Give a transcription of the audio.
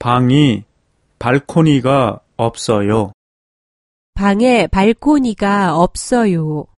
방이 발코니가 없어요. 방에 발코니가 없어요.